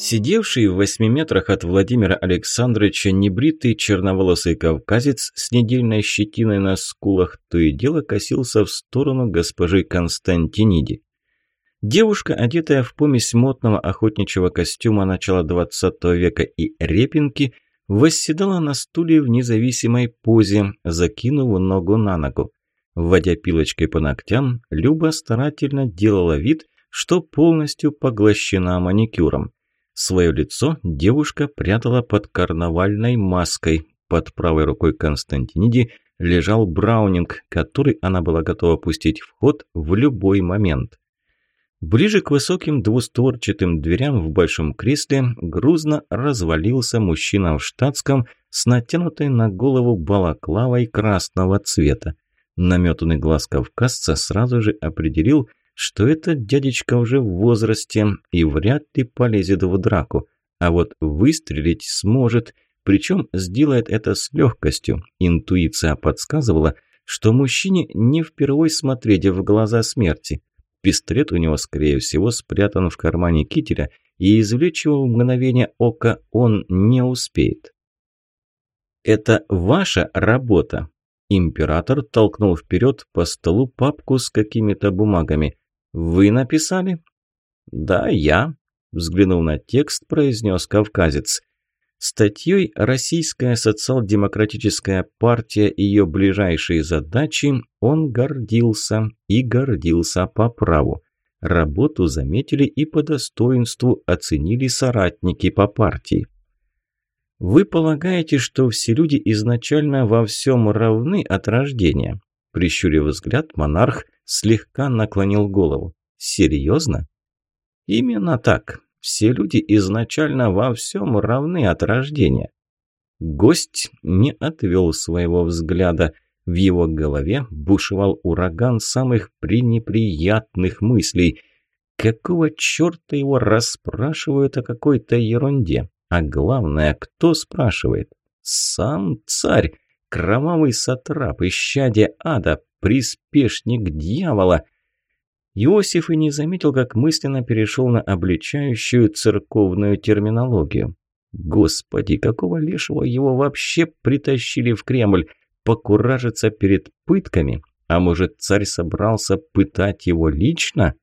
Сидевший в восьми метрах от Владимира Александровича небритый черноволосый кавказец с недельной щетиной на скулах то и дело косился в сторону госпожи Константиниди. Девушка, одетая в помесь модного охотничьего костюма начала XX века и репинки, восседала на стуле в независимой позе, закинув ногу на ногу. Вводя пилочкой по ногтям, Люба старательно делала вид, что полностью поглощена маникюром. Свое лицо девушка прятала под карнавальной маской. Под правой рукой Константиниди лежал браунинг, который она была готова пустить в ход в любой момент. Ближе к высоким двустворчатым дверям в большом кресле грузно развалился мужчина в штатском с натянутой на голову балаклавой красного цвета. Наметанный глаз кавказца сразу же определил, что этот дядечка уже в возрасте и вряд ли полезет в драку, а вот выстрелить сможет, причем сделает это с легкостью. Интуиция подсказывала, что мужчине не впервой смотреть в глаза смерти. Пистолет у него, скорее всего, спрятан в кармане кителя, и извлечь его в мгновение ока он не успеет. «Это ваша работа?» Император толкнул вперед по столу папку с какими-то бумагами. «Вы написали?» «Да, я», – взглянув на текст, произнес кавказец. Статьей «Российская социал-демократическая партия и ее ближайшие задачи» он гордился и гордился по праву. Работу заметили и по достоинству оценили соратники по партии. Вы полагаете, что все люди изначально во всем равны от рождения? Прищурив взгляд, монарх – слегка наклонил голову. «Серьезно?» «Именно так. Все люди изначально во всем равны от рождения». Гость не отвел своего взгляда. В его голове бушевал ураган самых пренеприятных мыслей. Какого черта его расспрашивают о какой-то ерунде? А главное, кто спрашивает? Сам царь, кровавый сатрап, исчадие ада, приспешник дьявола. Иосиф и не заметил, как мысленно перешел на обличающую церковную терминологию. Господи, какого лешего его вообще притащили в Кремль? Покуражиться перед пытками? А может, царь собрался пытать его лично?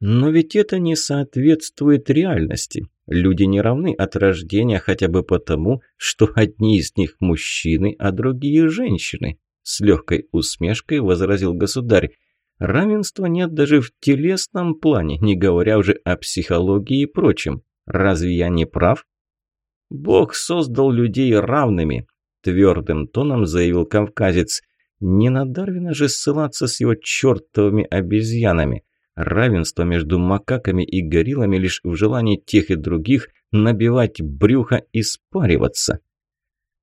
Но ведь это не соответствует реальности. Люди не равны от рождения хотя бы потому, что одни из них мужчины, а другие женщины. С легкой усмешкой возразил государь. Равенства нет даже в телесном плане, не говоря уже о психологии и прочем. Разве я не прав? Бог создал людей равными, твердым тоном заявил кавказец. Не на Дарвина же ссылаться с его чертовыми обезьянами. Равенство между макаками и гориллами лишь в желании тех и других набивать брюхо и спариваться.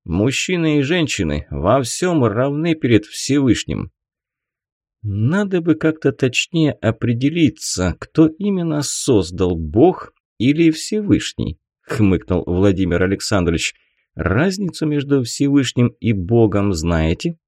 Мужчины и женщины во всем равны перед Всевышним. Надо бы как-то точнее определиться, кто именно создал Бог или Всевышний, хмыкнул Владимир Александрович. Разницу между Всевышним и Богом знаете?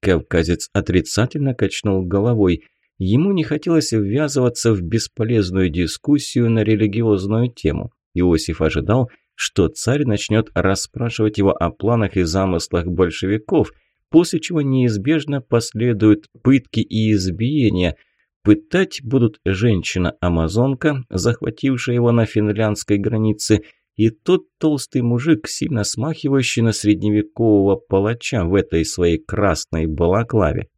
Кавказец отрицательно качнул головой – Ему не хотелось ввязываться в бесполезную дискуссию на религиозную тему. Иосиф ожидал, что царь начнет расспрашивать его о планах и замыслах большевиков, после чего неизбежно последуют пытки и избиения. Пытать будут женщина-амазонка, захватившая его на финляндской границе, и тот толстый мужик, сильно смахивающий на средневекового палача в этой своей красной балаклаве.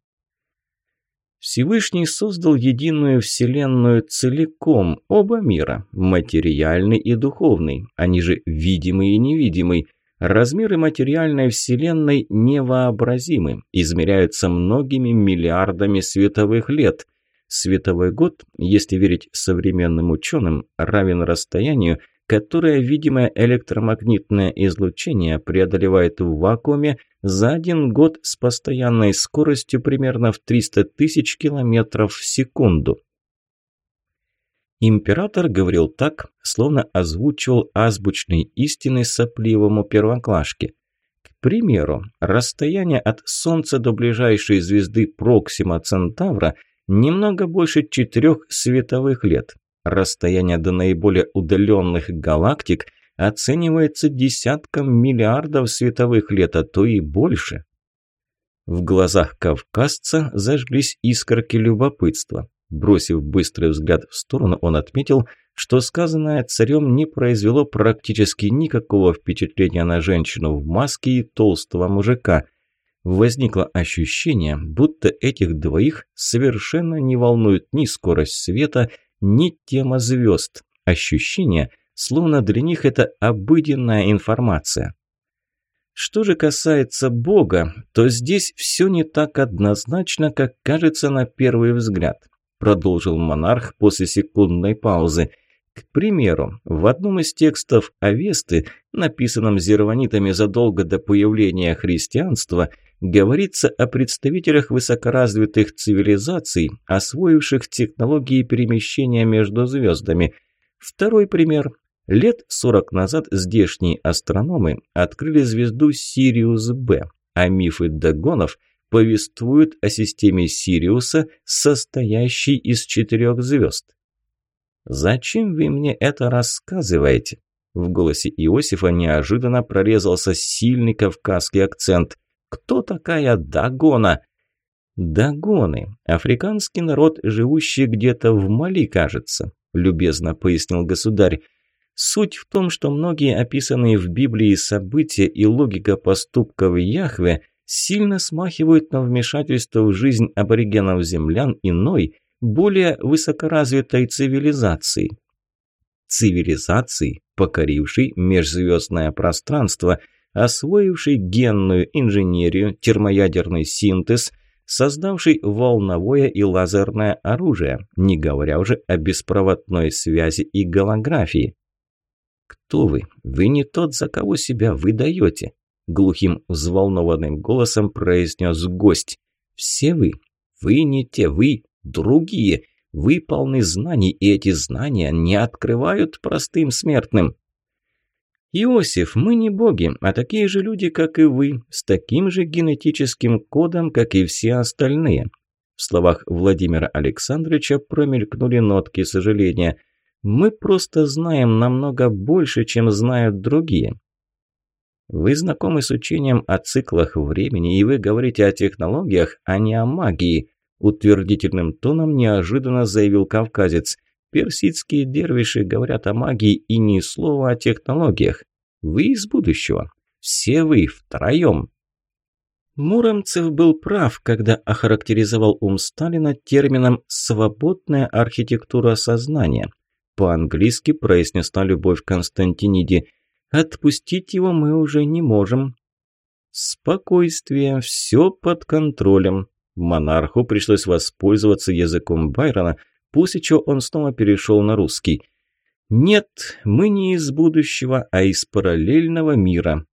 Всевышний создал единую вселенную целиком, оба мира, материальный и духовный, они же видимый и невидимый. Размеры материальной вселенной невообразимы, измеряются многими миллиардами световых лет. Световой год, если верить современным ученым, равен расстоянию, которое видимое электромагнитное излучение преодолевает в вакууме за один год с постоянной скоростью примерно в 300 тысяч километров в секунду. Император говорил так, словно озвучивал азбучные истины сопливому первоклашке. К примеру, расстояние от Солнца до ближайшей звезды Проксима Центавра немного больше четырех световых лет. Расстояние до наиболее удаленных галактик оценивается десятком миллиардов световых лет, а то и больше. В глазах кавказца зажглись искорки любопытства. Бросив быстрый взгляд в сторону, он отметил, что сказанное царем не произвело практически никакого впечатления на женщину в маске и толстого мужика. Возникло ощущение, будто этих двоих совершенно не волнует ни скорость света, ни тема звезд. Ощущение, словно для них это обыденная информация. Что же касается Бога, то здесь все не так однозначно, как кажется на первый взгляд, продолжил монарх после секундной паузы. К примеру, в одном из текстов Авесты, написанном зерванитами задолго до появления христианства, говорится о представителях высокоразвитых цивилизаций, освоивших технологии перемещения между звездами. Второй пример. Лет 40 назад здешние астрономы открыли звезду Сириус-Б, а мифы Дагонов повествуют о системе Сириуса, состоящей из четырех звезд. «Зачем вы мне это рассказываете?» В голосе Иосифа неожиданно прорезался сильный кавказский акцент. «Кто такая Дагона?» «Дагоны. Африканский народ, живущий где-то в Мали, кажется», – любезно пояснил государь. Суть в том, что многие описанные в Библии события и логика поступков Яхве сильно смахивают на вмешательство в жизнь аборигенов-землян иной, более высокоразвитой цивилизации. Цивилизации, покорившей межзвездное пространство, освоившей генную инженерию, термоядерный синтез, создавший волновое и лазерное оружие, не говоря уже о беспроводной связи и голографии. «Кто вы? Вы не тот, за кого себя выдаете», – глухим взволнованным голосом произнес гость. «Все вы? Вы не те, вы другие. Вы полны знаний, и эти знания не открывают простым смертным. Иосиф, мы не боги, а такие же люди, как и вы, с таким же генетическим кодом, как и все остальные. В словах Владимира Александровича промелькнули нотки сожаления. Мы просто знаем намного больше, чем знают другие. Вы знакомы с учением о циклах времени, и вы говорите о технологиях, а не о магии. Утвердительным тоном неожиданно заявил кавказец. Персидские дервиши говорят о магии и ни слова о технологиях. Вы из будущего. Все вы втроем. Муромцев был прав, когда охарактеризовал ум Сталина термином «свободная архитектура сознания». По-английски произнесла Любовь Константиниди. «Отпустить его мы уже не можем». «Спокойствие, все под контролем», Монарху пришлось воспользоваться языком Байрона, после чего он снова перешел на русский. «Нет, мы не из будущего, а из параллельного мира».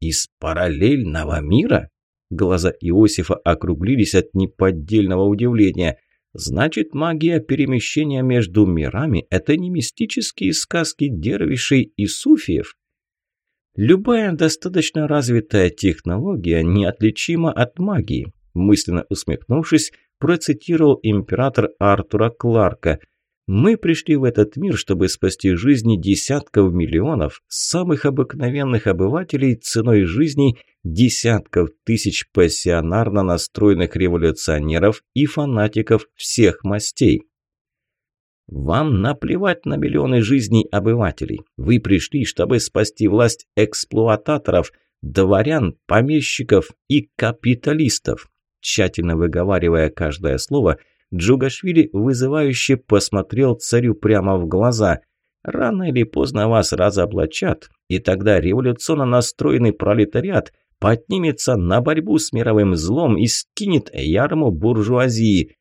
«Из параллельного мира?» Глаза Иосифа округлились от неподдельного удивления. «Значит, магия перемещения между мирами – это не мистические сказки дервишей и суфиев?» Любая достаточно развитая технология неотличима от магии мысленно усмехнувшись, процитировал император Артура Кларка. «Мы пришли в этот мир, чтобы спасти жизни десятков миллионов самых обыкновенных обывателей ценой жизней десятков тысяч пассионарно настроенных революционеров и фанатиков всех мастей». Вам наплевать на миллионы жизней обывателей. Вы пришли, чтобы спасти власть эксплуататоров, дворян, помещиков и капиталистов. Тщательно выговаривая каждое слово, Джугашвили вызывающе посмотрел царю прямо в глаза. «Рано или поздно вас разоблачат, и тогда революционно настроенный пролетариат поднимется на борьбу с мировым злом и скинет ярму буржуазии».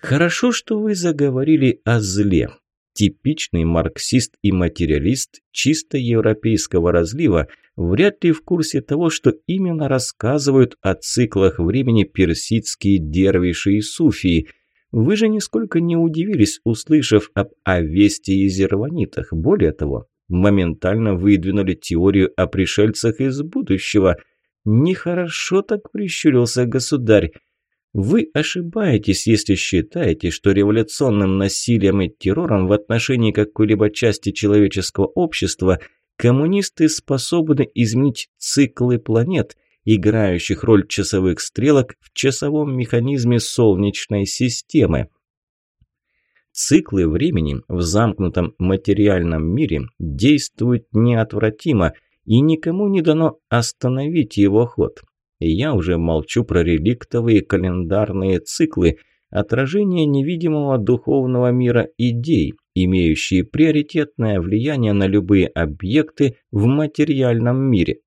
«Хорошо, что вы заговорили о зле», Типичный марксист и материалист чисто европейского разлива вряд ли в курсе того, что именно рассказывают о циклах времени персидские дервиши и суфии. Вы же нисколько не удивились, услышав об Авесте и Зерванитах. Более того, моментально выдвинули теорию о пришельцах из будущего. Нехорошо так прищурился государь. Вы ошибаетесь, если считаете, что революционным насилием и террором в отношении какой-либо части человеческого общества коммунисты способны изменить циклы планет, играющих роль часовых стрелок в часовом механизме Солнечной системы. Циклы времени в замкнутом материальном мире действуют неотвратимо, и никому не дано остановить его ход. Я уже молчу про реликтовые календарные циклы, отражение невидимого духовного мира идей, имеющие приоритетное влияние на любые объекты в материальном мире.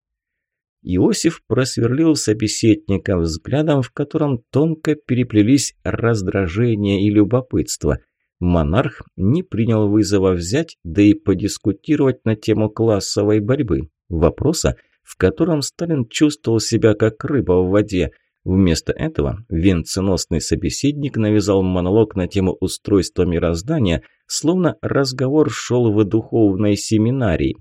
Иосиф просверлил собеседника взглядом, в котором тонко переплелись раздражение и любопытство. Монарх не принял вызова взять, да и подискутировать на тему классовой борьбы. Вопроса, в котором Сталин чувствовал себя как рыба в воде. Вместо этого венценосный собеседник навязал монолог на тему устройства мироздания, словно разговор шел в духовной семинарии.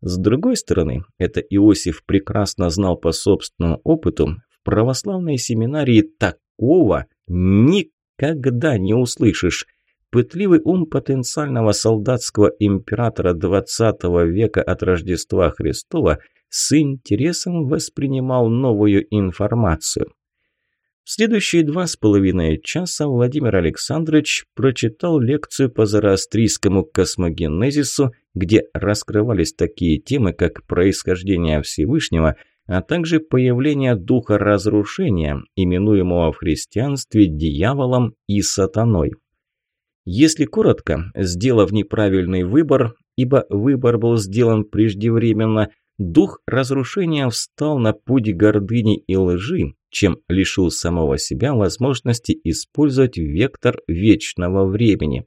С другой стороны, это Иосиф прекрасно знал по собственному опыту, в православной семинарии такого никогда не услышишь. Пытливый ум потенциального солдатского императора XX века от Рождества Христова – с интересом воспринимал новую информацию. В следующие два с половиной часа Владимир Александрович прочитал лекцию по зороастрийскому космогенезису, где раскрывались такие темы, как происхождение Всевышнего, а также появление духа разрушения, именуемого в христианстве дьяволом и сатаной. Если коротко, сделав неправильный выбор, ибо выбор был сделан преждевременно – дух разрушения встал на путь гордыни и лжи, чем лишил самого себя возможности использовать вектор вечного времени.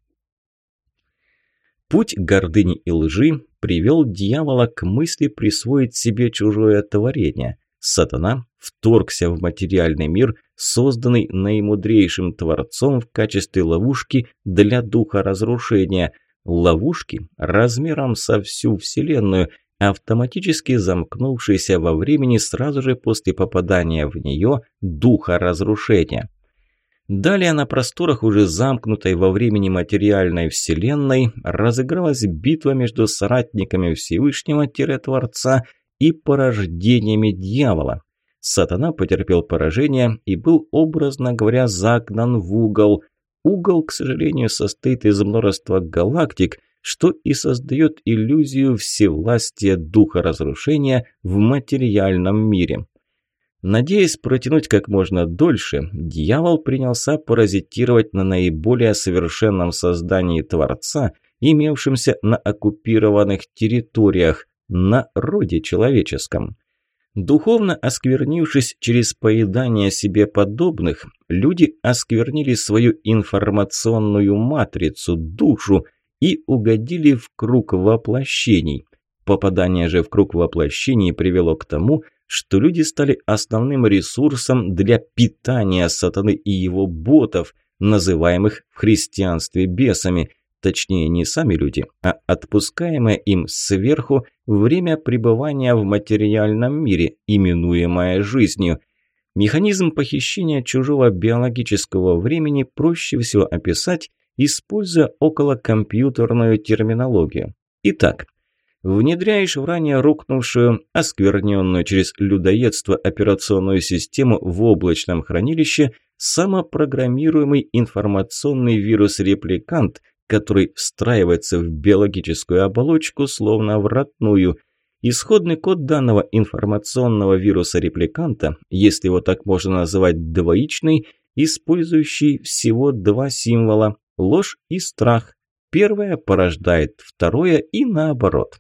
Путь гордыни и лжи привел дьявола к мысли присвоить себе чужое творение. Сатана вторгся в материальный мир, созданный наимудрейшим Творцом в качестве ловушки для духа разрушения. Ловушки размером со всю Вселенную – автоматически замкнувшийся во времени сразу же после попадания в нее духа разрушения. Далее на просторах уже замкнутой во времени материальной вселенной разыгралась битва между соратниками Всевышнего-Творца и порождениями дьявола. Сатана потерпел поражение и был, образно говоря, загнан в угол. Угол, к сожалению, состоит из множества галактик, что и создает иллюзию всевластия духа разрушения в материальном мире. Надеясь протянуть как можно дольше, дьявол принялся паразитировать на наиболее совершенном создании Творца, имевшемся на оккупированных территориях, на роде человеческом. Духовно осквернившись через поедание себе подобных, люди осквернили свою информационную матрицу, душу, и угодили в круг воплощений. Попадание же в круг воплощений привело к тому, что люди стали основным ресурсом для питания сатаны и его ботов, называемых в христианстве бесами, точнее не сами люди, а отпускаемое им сверху время пребывания в материальном мире, именуемое жизнью. Механизм похищения чужого биологического времени проще всего описать используя околокомпьютерную терминологию. Итак, внедряешь в ранее рухнувшую, оскверненную через людоедство операционную систему в облачном хранилище самопрограммируемый информационный вирус-репликант, который встраивается в биологическую оболочку, словно в родную. Исходный код данного информационного вируса-репликанта, если его так можно называть двоичный, использующий всего два символа ложь и страх. Первое порождает второе и наоборот.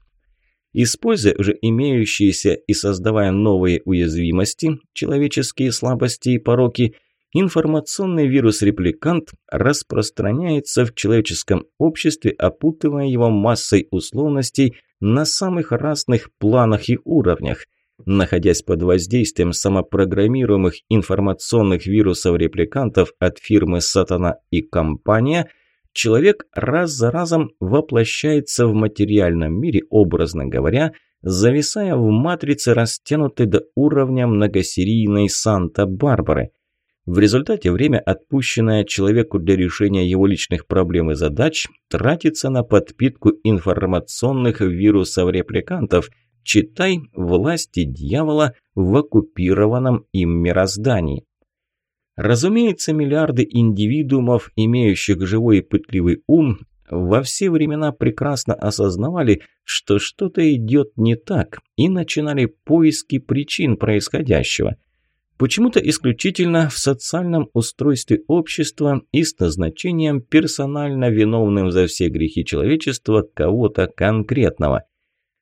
Используя уже имеющиеся и создавая новые уязвимости, человеческие слабости и пороки, информационный вирус-репликант распространяется в человеческом обществе, опутывая его массой условностей на самых разных планах и уровнях. Находясь под воздействием самопрограммируемых информационных вирусов-репликантов от фирмы «Сатана» и «Компания», человек раз за разом воплощается в материальном мире, образно говоря, зависая в матрице, растянутой до уровня многосерийной Санта-Барбары. В результате время, отпущенное человеку для решения его личных проблем и задач, тратится на подпитку информационных вирусов-репликантов, читай власти дьявола в оккупированном им мироздании. Разумеется, миллиарды индивидуумов, имеющих живой и пытливый ум, во все времена прекрасно осознавали, что что-то идет не так, и начинали поиски причин происходящего. Почему-то исключительно в социальном устройстве общества и с назначением персонально виновным за все грехи человечества кого-то конкретного.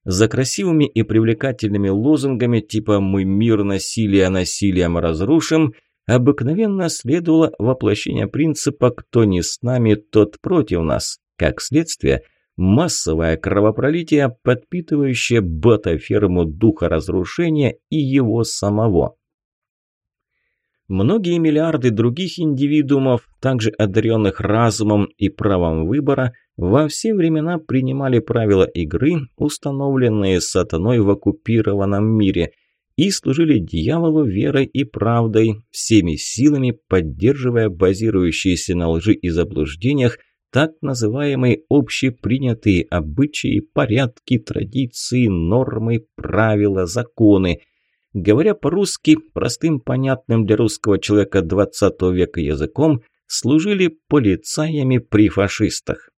За красивыми и привлекательными лозунгами типа «Мы мир насилия насилием разрушим» обыкновенно следовало воплощение принципа «Кто не с нами, тот против нас». Как следствие, массовое кровопролитие, подпитывающее ботаферму духа разрушения и его самого. Многие миллиарды других индивидуумов, также одаренных разумом и правом выбора, во все времена принимали правила игры, установленные сатаной в оккупированном мире, и служили дьяволу верой и правдой, всеми силами поддерживая базирующиеся на лжи и заблуждениях так называемые общепринятые обычаи, порядки, традиции, нормы, правила, законы. Говоря по-русски, простым, понятным для русского человека 20 века языком, служили полицаями при фашистах.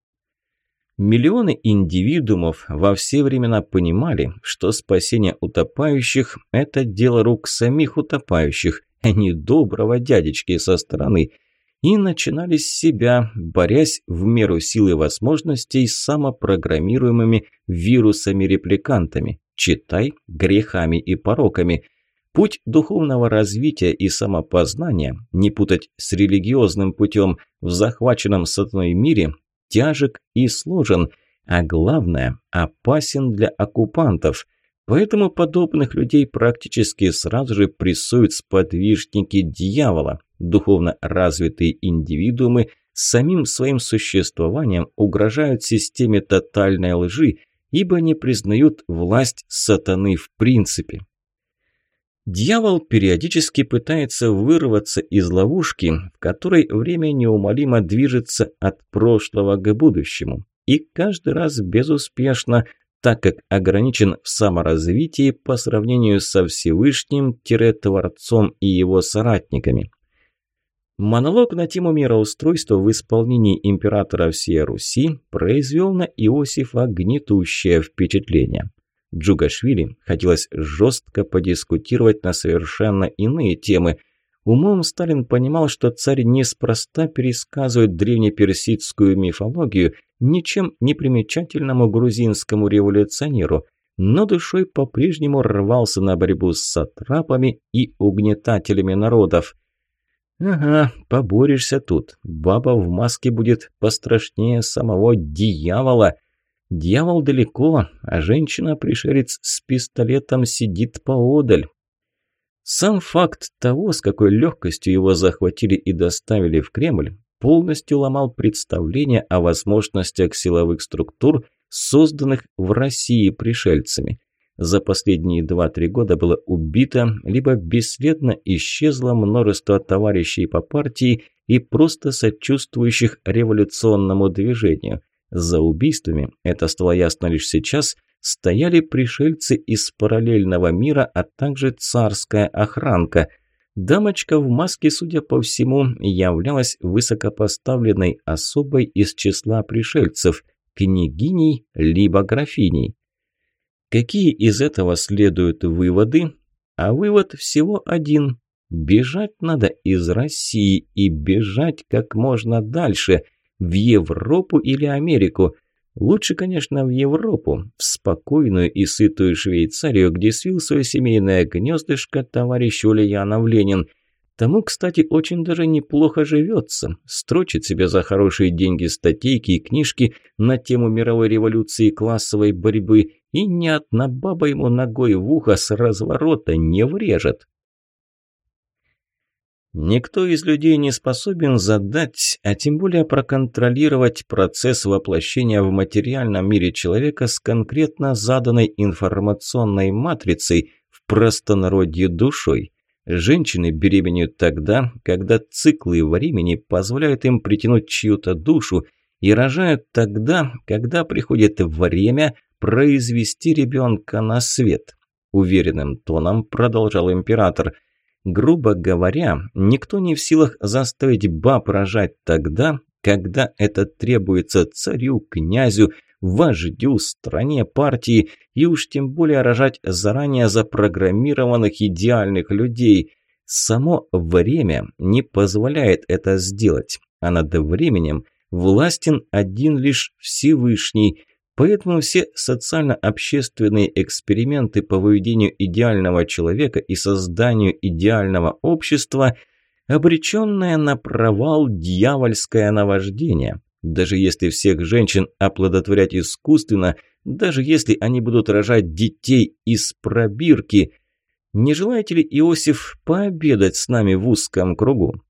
Миллионы индивидуумов во все времена понимали, что спасение утопающих – это дело рук самих утопающих, а не доброго дядечки со стороны – и начинали с себя, борясь в меру силы возможностей с самопрограммируемыми вирусами-репликантами, читай, грехами и пороками. Путь духовного развития и самопознания, не путать с религиозным путем в захваченном сатаной мире, тяжек и сложен, а главное – опасен для оккупантов. Поэтому подобных людей практически сразу же прессуют сподвижники дьявола, Духовно развитые индивидуумы самим своим существованием угрожают системе тотальной лжи, ибо не признают власть сатаны в принципе. Дьявол периодически пытается вырваться из ловушки, в которой время неумолимо движется от прошлого к будущему. И каждый раз безуспешно, так как ограничен в саморазвитии по сравнению со Всевышним-Творцом и его соратниками. Монолог на тему мироустройства в исполнении императора всей Руси произвел на Иосифа гнетущее впечатление. Джугашвили хотелось жестко подискутировать на совершенно иные темы. Умом Сталин понимал, что царь неспроста пересказывает древнеперсидскую мифологию ничем не примечательному грузинскому революционеру, но душой по-прежнему рвался на борьбу с сатрапами и угнетателями народов – «Ага, поборешься тут. Баба в маске будет пострашнее самого дьявола. Дьявол далеко, а женщина-пришелец с пистолетом сидит поодаль». Сам факт того, с какой легкостью его захватили и доставили в Кремль, полностью ломал представление о возможностях силовых структур, созданных в России пришельцами за последние 2-3 года было убито, либо бесследно исчезло множество товарищей по партии и просто сочувствующих революционному движению. За убийствами, это стало ясно лишь сейчас, стояли пришельцы из параллельного мира, а также царская охранка. Дамочка в маске, судя по всему, являлась высокопоставленной особой из числа пришельцев, княгиней либо графиней. Какие из этого следуют выводы? А вывод всего один. Бежать надо из России и бежать как можно дальше, в Европу или Америку. Лучше, конечно, в Европу, в спокойную и сытую Швейцарию, где свил свое семейное гнездышко товарищ Ульянов Ленин – Тому, кстати, очень даже неплохо живется. Строчит себе за хорошие деньги статейки и книжки на тему мировой революции и классовой борьбы, и ни одна баба ему ногой в ухо с разворота не врежет. Никто из людей не способен задать, а тем более проконтролировать процесс воплощения в материальном мире человека с конкретно заданной информационной матрицей в простонародье душой. Женщины беременеют тогда, когда циклы времени позволяют им притянуть чью-то душу, и рожают тогда, когда приходит время произвести ребенка на свет. Уверенным тоном продолжал император. Грубо говоря, никто не в силах заставить баб рожать тогда, когда это требуется царю, князю, вождю, стране, партии, и уж тем более рожать заранее запрограммированных идеальных людей. Само время не позволяет это сделать, а над временем властен один лишь Всевышний – Поэтому все социально-общественные эксперименты по выведению идеального человека и созданию идеального общества – обреченное на провал дьявольское наваждение. Даже если всех женщин оплодотворять искусственно, даже если они будут рожать детей из пробирки – не желаете ли, Иосиф, пообедать с нами в узком кругу?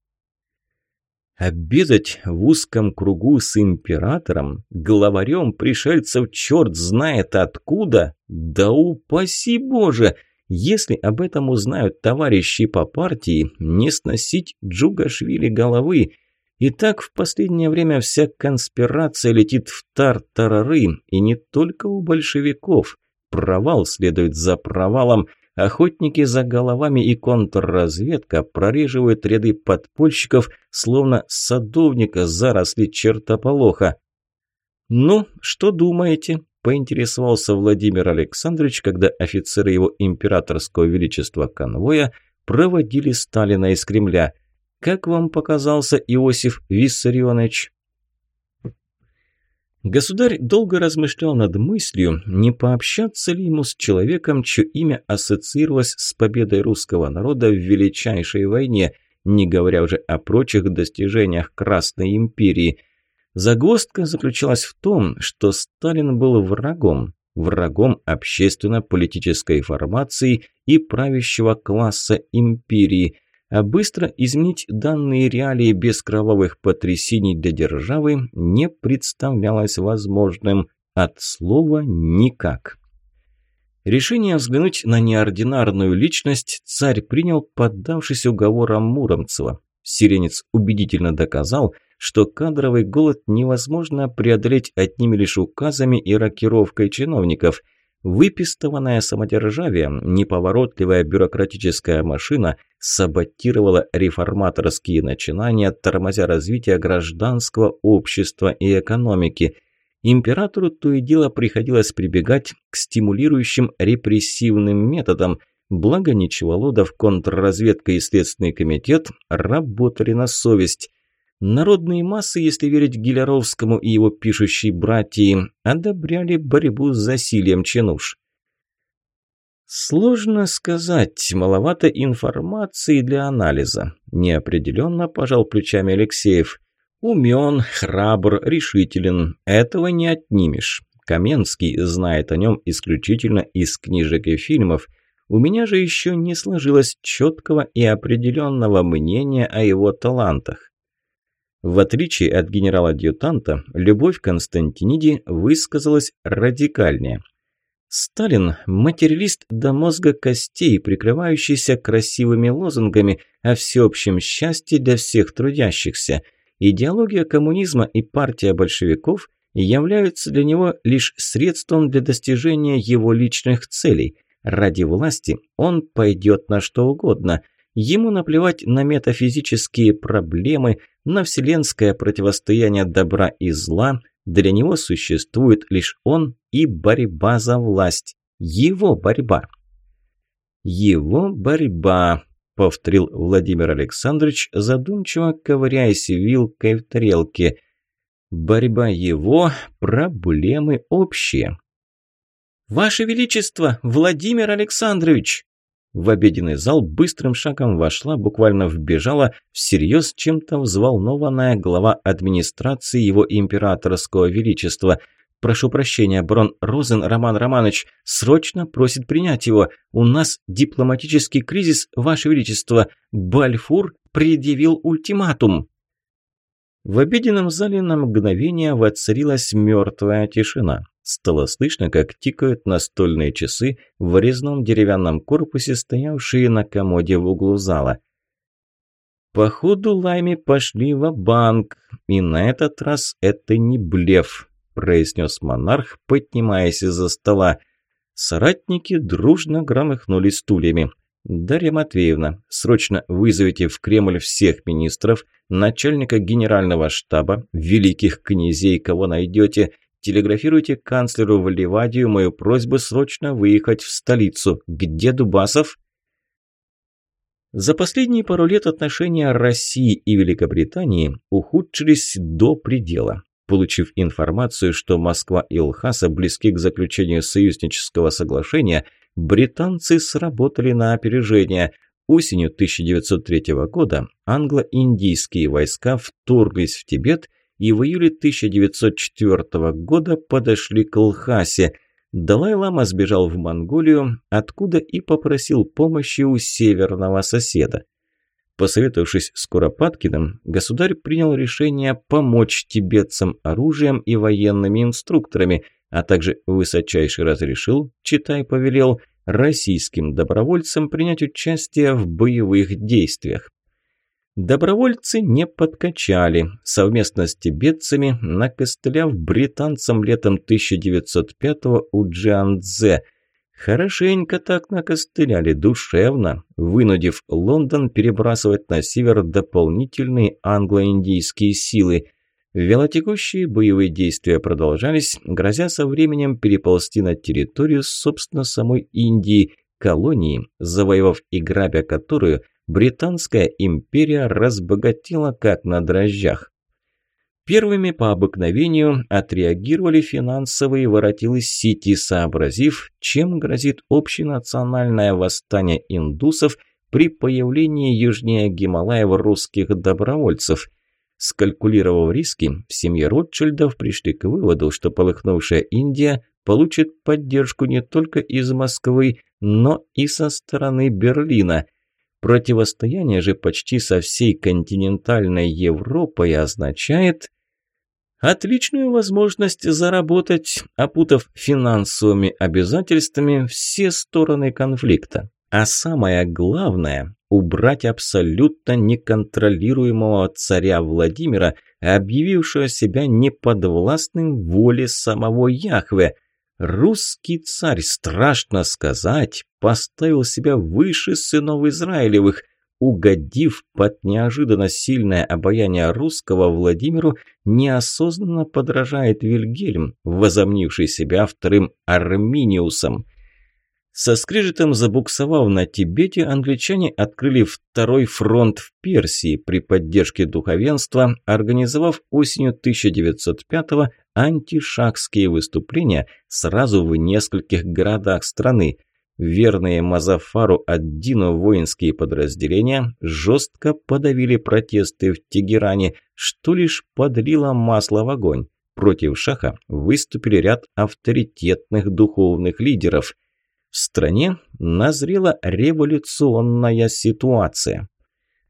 Обедать в узком кругу с императором, главарем пришельцев черт знает откуда? Да упаси Боже! Если об этом узнают товарищи по партии, не сносить Джугашвили головы. И так в последнее время вся конспирация летит в тар-тарары, и не только у большевиков. Провал следует за провалом – Охотники за головами и контрразведка прореживают ряды подпольщиков, словно садовника заросли чертополоха. «Ну, что думаете?» – поинтересовался Владимир Александрович, когда офицеры его императорского величества конвоя проводили Сталина из Кремля. «Как вам показался Иосиф Виссарионович?» Государь долго размышлял над мыслью, не пообщаться ли ему с человеком, чье имя ассоциировалось с победой русского народа в величайшей войне, не говоря уже о прочих достижениях Красной империи. Загвоздка заключалась в том, что Сталин был врагом, врагом общественно-политической формации и правящего класса империи – а быстро изменить данные реалии без кровавых потрясений для державы не представлялось возможным от слова «никак». Решение взглянуть на неординарную личность царь принял, поддавшись уговорам Муромцева. Сиренец убедительно доказал, что кадровый голод невозможно преодолеть одними лишь указами и рокировкой чиновников – Выпистованная самодержавием, неповоротливая бюрократическая машина саботировала реформаторские начинания, тормозя развитие гражданского общества и экономики. Императору то и дело приходилось прибегать к стимулирующим репрессивным методам, благо Ничеволодов, контрразведка и Следственный комитет работали на совесть. Народные массы, если верить Гиляровскому и его пишущей братьи, одобряли борьбу с засилием чинуш. Сложно сказать, маловато информации для анализа. Неопределенно пожал плечами Алексеев. Умен, храбр, решителен. Этого не отнимешь. Каменский знает о нем исключительно из книжек и фильмов. У меня же еще не сложилось четкого и определенного мнения о его талантах. В отличие от генерала-адъютанта, любовь Константиниди высказалась радикальнее. Сталин – материалист до мозга костей, прикрывающийся красивыми лозунгами о всеобщем счастье для всех трудящихся. Идеология коммунизма и партия большевиков являются для него лишь средством для достижения его личных целей. Ради власти он пойдет на что угодно – Ему наплевать на метафизические проблемы, на вселенское противостояние добра и зла. Для него существует лишь он и борьба за власть. Его борьба. Его борьба, повторил Владимир Александрович, задумчиво ковыряясь вилкой в тарелке. Борьба его, проблемы общие. «Ваше Величество, Владимир Александрович!» В обеденный зал быстрым шагом вошла, буквально вбежала всерьез чем-то взволнованная глава администрации его императорского величества. «Прошу прощения, Брон Розен Роман Романович срочно просит принять его. У нас дипломатический кризис, Ваше Величество. Бальфур предъявил ультиматум». В обеденном зале на мгновение воцарилась мертвая тишина. Стало слышно, как тикают настольные часы в резном деревянном корпусе, стоявшие на комоде в углу зала. Походу, Лайми пошли в банк и на этот раз это не блеф, произнес монарх, поднимаясь из-за стола. Соратники дружно громыхнули стульями. «Дарья Матвеевна, срочно вызовите в Кремль всех министров, начальника генерального штаба, великих князей, кого найдете, Телеграфируйте канцлеру в Ливадию мою просьбу срочно выехать в столицу. Где Дубасов?» За последние пару лет отношения России и Великобритании ухудшились до предела. Получив информацию, что Москва и Лхаса близки к заключению союзнического соглашения, британцы сработали на опережение. Осенью 1903 года англо-индийские войска вторглись в Тибет и в июле 1904 года подошли к Лхасе. Далай-лама сбежал в Монголию, откуда и попросил помощи у северного соседа. Посоветовавшись с Куропаткиным, государь принял решение помочь тибетцам оружием и военными инструкторами, а также высочайше разрешил, читай повелел, российским добровольцам принять участие в боевых действиях. Добровольцы не подкачали. Совместно с тибетцами, накостыляв британцам летом 1905-го у Джиандзе. Хорошенько так накостыляли, душевно, вынудив Лондон перебрасывать на север дополнительные англо-индийские силы. Велотекущие боевые действия продолжались, грозя со временем переползти на территорию, собственно, самой Индии, колонии, завоевав и грабя которую – Британская империя разбогатела как на дрожжах. Первыми по обыкновению отреагировали финансовые воротилы Сити, сообразив, чем грозит общенациональное восстание индусов при появлении южнее Гималаев русских добровольцев. Скалькулировав риски, в семье Ротшильдов пришли к выводу, что полыхнувшая Индия получит поддержку не только из Москвы, но и со стороны Берлина – Противостояние же почти со всей континентальной Европой означает отличную возможность заработать, опутав финансовыми обязательствами все стороны конфликта. А самое главное – убрать абсолютно неконтролируемого царя Владимира, объявившего себя неподвластным воле самого Яхве – Русский царь, страшно сказать, поставил себя выше сынов Израилевых, угодив под неожиданно сильное обаяние русского Владимиру, неосознанно подражает Вильгельм, возомнивший себя вторым Арминиусом. Со скрежетом забуксовав на Тибете, англичане открыли второй фронт в Персии при поддержке духовенства, организовав осенью 1905 антишахские выступления сразу в нескольких городах страны. Верные Мазафару Аддину воинские подразделения жестко подавили протесты в Тегеране, что лишь подлило масло в огонь. Против Шаха выступили ряд авторитетных духовных лидеров. В стране назрела революционная ситуация.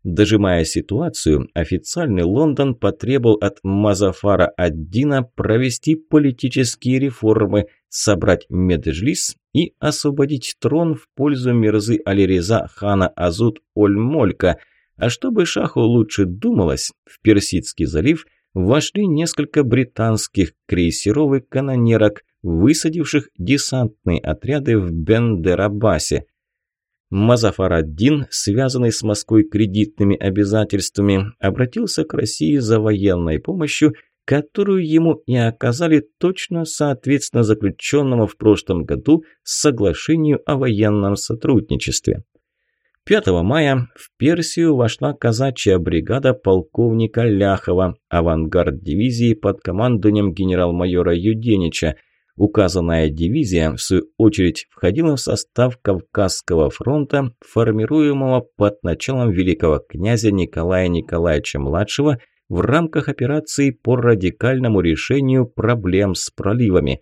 Дожимая ситуацию, официальный Лондон потребовал от Мазафара ад-Дина провести политические реформы, собрать Меджлис и освободить трон в пользу Мирзы Алиреза хана Азут Оль-Молька. А чтобы шаху лучше думалось, в Персидский залив вошли несколько британских крейсеров и канонерок, высадивших десантные отряды в Бендерабасе. Мазафар-ад-Дин, связанный с Москвой кредитными обязательствами, обратился к России за военной помощью, которую ему и оказали точно соответственно заключенному в прошлом году соглашению о военном сотрудничестве. 5 мая в Персию вошла казачья бригада полковника Ляхова, авангард дивизии под командованием генерал-майора Юденича – Указанная дивизия, в свою очередь, входила в состав Кавказского фронта, формируемого под началом великого князя Николая Николаевича-младшего в рамках операции по радикальному решению проблем с проливами.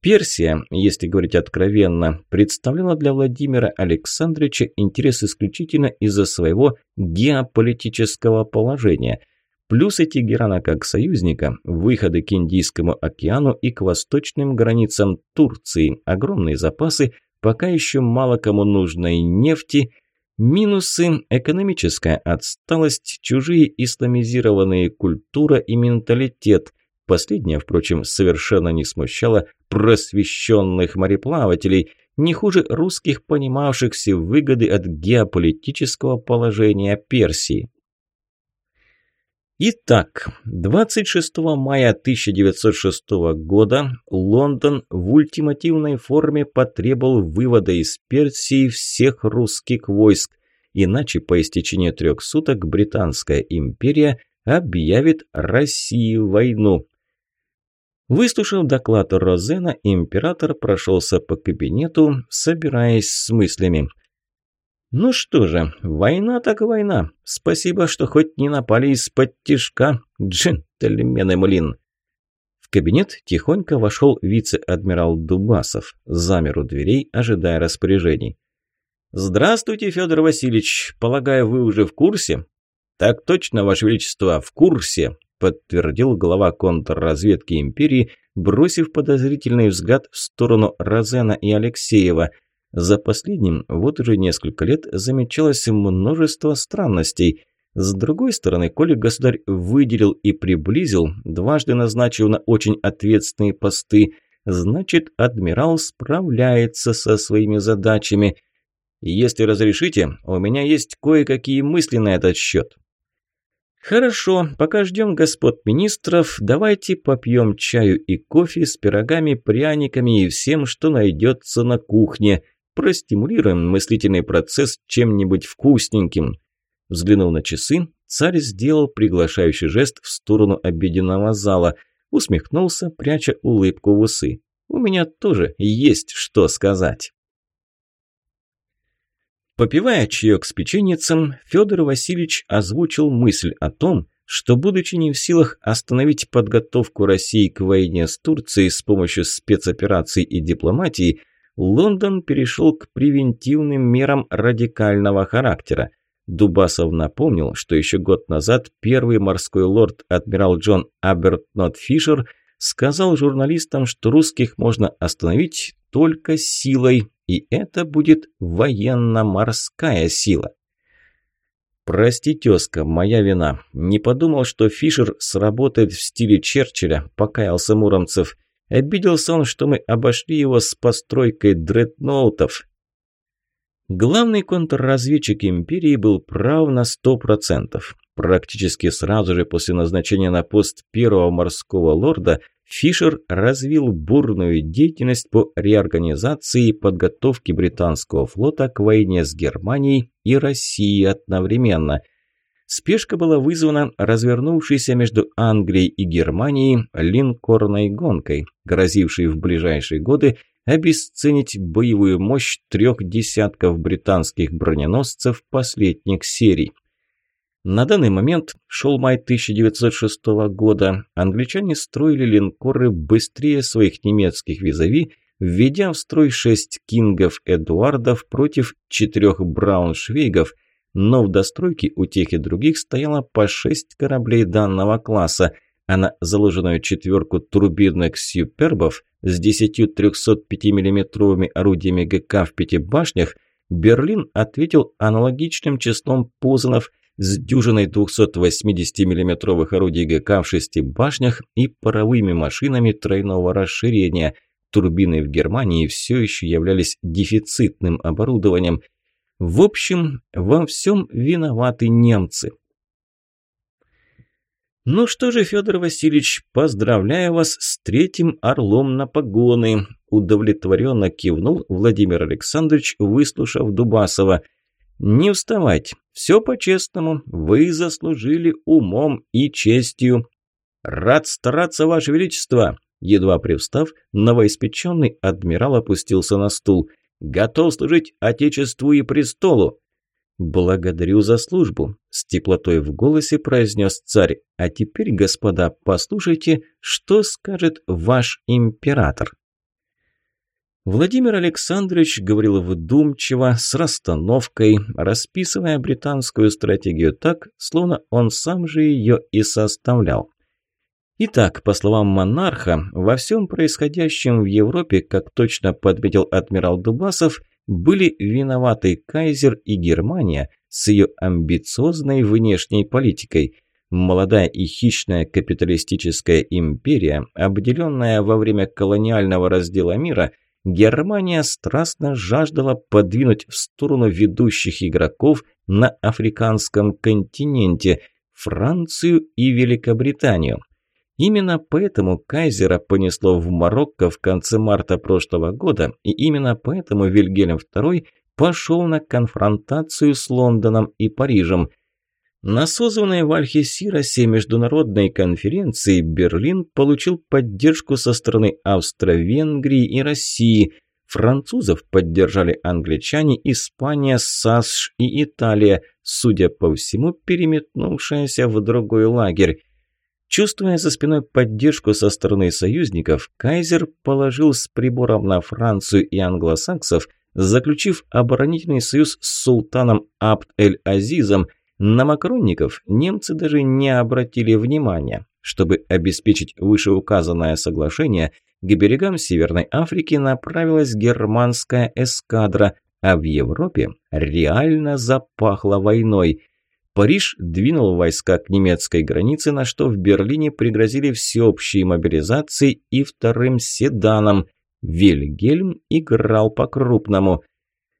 Персия, если говорить откровенно, представляла для Владимира Александровича интерес исключительно из-за своего геополитического положения – Плюсы Тегерана как союзника, выходы к Индийскому океану и к восточным границам Турции, огромные запасы пока еще мало кому нужной нефти, минусы – экономическая отсталость, чужие исламизированные культура и менталитет. Последнее, впрочем, совершенно не смущало просвещенных мореплавателей, не хуже русских, понимавших все выгоды от геополитического положения Персии. Итак, 26 мая 1906 года Лондон в ультимативной форме потребовал вывода из Персии всех русских войск, иначе по истечении трех суток Британская империя объявит России войну. Выслушав доклад Розена, император прошелся по кабинету, собираясь с мыслями – ну что же, война так война. Спасибо, что хоть не напали из-под тишка, джентльмены Млин. В кабинет тихонько вошел вице-адмирал Дубасов, замер у дверей, ожидая распоряжений. «Здравствуйте, Федор Васильевич. Полагаю, вы уже в курсе?» «Так точно, Ваше Величество, в курсе», – подтвердил глава контрразведки империи, бросив подозрительный взгляд в сторону Розена и Алексеева – за последним вот уже несколько лет замечалось множество странностей. С другой стороны, коли государь выделил и приблизил, дважды назначил на очень ответственные посты, значит, адмирал справляется со своими задачами. Если разрешите, у меня есть кое-какие мысли на этот счет. «Хорошо, пока ждем господ министров, давайте попьем чаю и кофе с пирогами, пряниками и всем, что найдется на кухне», Простимулируем мыслительный процесс чем-нибудь вкусненьким. Взглянув на часы, царь сделал приглашающий жест в сторону обеденного зала, усмехнулся, пряча улыбку в усы. «У меня тоже есть что сказать». Попивая чаек с печеницем, Федор Васильевич озвучил мысль о том, что, будучи не в силах остановить подготовку России к войне с Турцией с помощью спецопераций и дипломатии, Лондон перешел к превентивным мерам радикального характера. Дубасов напомнил, что еще год назад первый морской лорд адмирал Джон Абертнот Фишер сказал журналистам, что русских можно остановить только силой, и это будет военно-морская сила. «Прости, тезка, моя вина. Не подумал, что Фишер сработает в стиле Черчилля», – покаялся Муромцев. Обиделся он, что мы обошли его с постройкой дредноутов. Главный контрразведчик империи был прав на сто процентов. Практически сразу же после назначения на пост первого морского лорда Фишер развил бурную деятельность по реорганизации и подготовке британского флота к войне с Германией и Россией одновременно – Спешка была вызвана развернувшейся между Англией и Германией линкорной гонкой, грозившей в ближайшие годы обесценить боевую мощь трех десятков британских броненосцев последних серий. На данный момент, шел май 1906 года, англичане строили линкоры быстрее своих немецких визави, введя в строй шесть кингов Эдуардов против четырех брауншвейгов – но в достройке у тех и других стояло по шесть кораблей данного класса, а на заложенную четверку турбинных «Сюпербов» с десятью 305 миллиметровыми орудиями ГК в пяти башнях Берлин ответил аналогичным числом пузанов с дюжиной 280 миллиметровых орудий ГК в шести башнях и паровыми машинами тройного расширения. Турбины в Германии все еще являлись дефицитным оборудованием – в общем, во всем виноваты немцы. «Ну что же, Федор Васильевич, поздравляю вас с третьим орлом на погоны», удовлетворенно кивнул Владимир Александрович, выслушав Дубасова. «Не вставать, все по-честному, вы заслужили умом и честью». «Рад стараться, Ваше Величество!» Едва привстав, новоиспеченный адмирал опустился на стул – Готов служить Отечеству и престолу!» «Благодарю за службу», – с теплотой в голосе произнес царь. «А теперь, господа, послушайте, что скажет ваш император». Владимир Александрович говорил вдумчиво, с расстановкой, расписывая британскую стратегию так, словно он сам же ее и составлял. Итак, по словам монарха, во всем происходящем в Европе, как точно подметил адмирал Дубасов, были виноваты Кайзер и Германия с ее амбициозной внешней политикой. Молодая и хищная капиталистическая империя, обделенная во время колониального раздела мира – Германия страстно жаждала подвинуть в сторону ведущих игроков на африканском континенте – Францию и Великобританию. Именно поэтому Кайзера понесло в Марокко в конце марта прошлого года, и именно поэтому Вильгельм II пошел на конфронтацию с Лондоном и Парижем – на созванной в Альхесиросе международной конференции Берлин получил поддержку со стороны Австро-Венгрии и России. Французов поддержали англичане, Испания, САСШ и Италия, судя по всему, переметнувшаяся в другой лагерь. Чувствуя за спиной поддержку со стороны союзников, Кайзер положил с прибором на Францию и англосаксов, заключив оборонительный союз с султаном Абд-эль-Азизом – на макронников немцы даже не обратили внимания. Чтобы обеспечить вышеуказанное соглашение, к берегам Северной Африки направилась германская эскадра, а в Европе реально запахло войной. Париж двинул войска к немецкой границе, на что в Берлине пригрозили всеобщей мобилизацией и вторым седаном. Вильгельм играл по-крупному –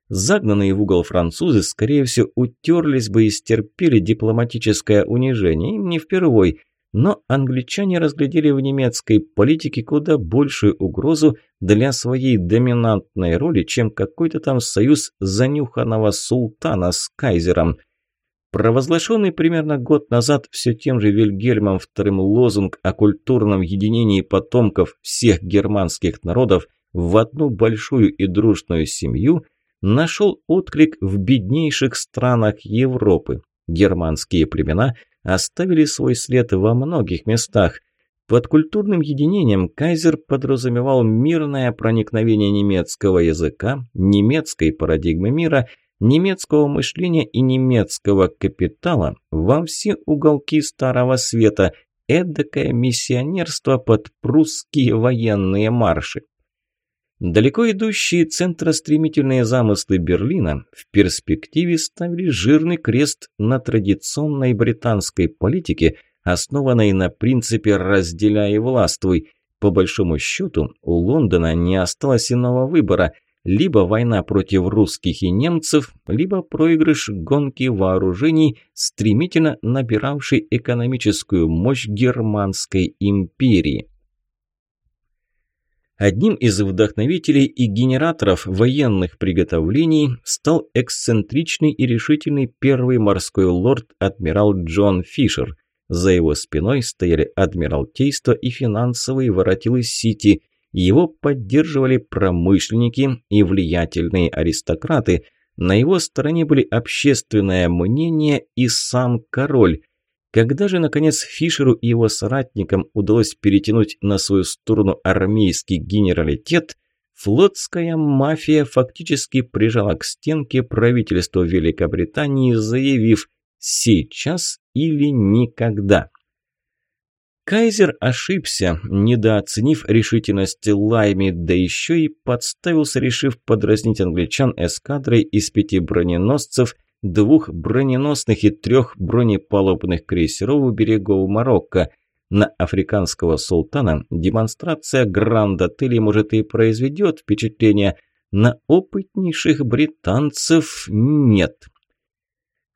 Загнанные в угол французы, скорее всего, утерлись бы и стерпели дипломатическое унижение, им не впервой. Но англичане разглядели в немецкой политике куда большую угрозу для своей доминантной роли, чем какой-то там союз занюханного султана с кайзером. Провозглашенный примерно год назад все тем же Вильгельмом II лозунг о культурном единении потомков всех германских народов в одну большую и дружную семью – нашел отклик в беднейших странах Европы. Германские племена оставили свой след во многих местах. Под культурным единением кайзер подразумевал мирное проникновение немецкого языка, немецкой парадигмы мира, немецкого мышления и немецкого капитала во все уголки Старого Света, эдакое миссионерство под прусские военные марши. Далеко идущие центростремительные замыслы Берлина в перспективе ставили жирный крест на традиционной британской политике, основанной на принципе «разделяй и властвуй». По большому счету, у Лондона не осталось иного выбора – либо война против русских и немцев, либо проигрыш гонки вооружений, стремительно набиравшей экономическую мощь Германской империи. Одним из вдохновителей и генераторов военных приготовлений стал эксцентричный и решительный первый морской лорд-адмирал Джон Фишер. За его спиной стояли адмиралтейство и финансовые воротилы Сити. Его поддерживали промышленники и влиятельные аристократы. На его стороне были общественное мнение и сам король – когда же, наконец, Фишеру и его соратникам удалось перетянуть на свою сторону армейский генералитет, флотская мафия фактически прижала к стенке правительство Великобритании, заявив «сейчас или никогда». Кайзер ошибся, недооценив решительность Лайми, да еще и подставился, решив подразнить англичан эскадрой из пяти броненосцев двух броненосных и трех бронепалубных крейсеров у берегов Марокко. На африканского султана демонстрация гранд-отелей может и произведет впечатление, на опытнейших британцев нет.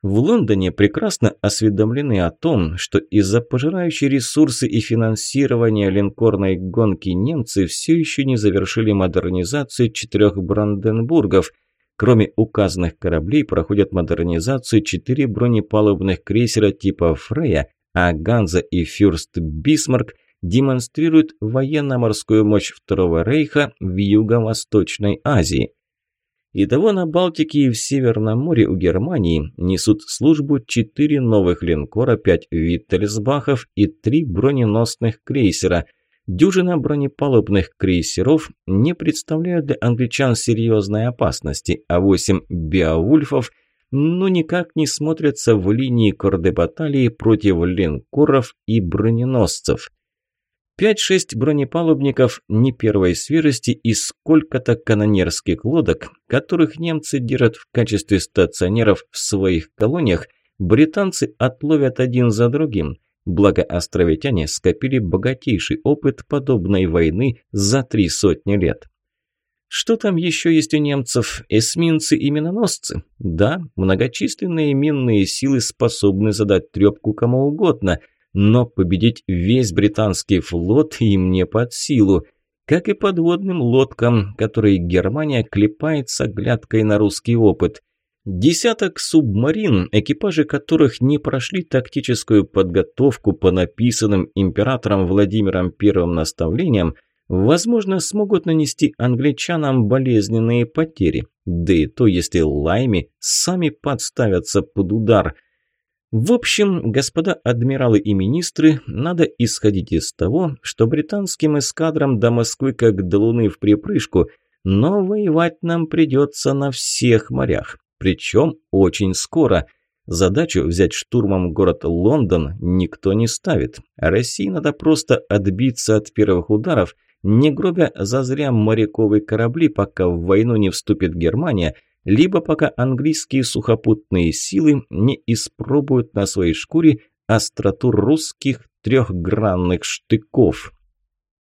В Лондоне прекрасно осведомлены о том, что из-за пожирающей ресурсы и финансирования линкорной гонки немцы все еще не завершили модернизацию четырех Бранденбургов – Кроме указанных кораблей проходят модернизацию четыре бронепалубных крейсера типа «Фрея», а «Ганза» и «Фюрст Бисмарк» демонстрируют военно-морскую мощь Второго Рейха в Юго-Восточной Азии. Итого на Балтике и в Северном море у Германии несут службу четыре новых линкора, пять Виттельсбахов и три броненосных крейсера – Дюжина бронепалубных крейсеров не представляют для англичан серьезной опасности, а восемь «Беовульфов» ну никак не смотрятся в линии кордебаталии против линкоров и броненосцев. Пять-шесть бронепалубников не первой свежести и сколько-то канонерских лодок, которых немцы держат в качестве стационеров в своих колониях, британцы отловят один за другим – Благо островитяне скопили богатейший опыт подобной войны за три сотни лет. Что там еще есть у немцев? Эсминцы и миноносцы? Да, многочисленные минные силы способны задать трепку кому угодно, но победить весь британский флот им не под силу, как и подводным лодкам, которые Германия клепается глядкой на русский опыт. Десяток субмарин, экипажи которых не прошли тактическую подготовку по написанным императором Владимиром I наставлениям, возможно, смогут нанести англичанам болезненные потери. Да и то, если лайми сами подставятся под удар. В общем, господа адмиралы и министры, надо исходить из того, что британским эскадрам до Москвы как до Луны в припрыжку, но воевать нам придется на всех морях. Причем очень скоро. Задачу взять штурмом город Лондон никто не ставит. России надо просто отбиться от первых ударов, не гробя зазря моряковые корабли, пока в войну не вступит Германия, либо пока английские сухопутные силы не испробуют на своей шкуре остроту русских трехгранных штыков.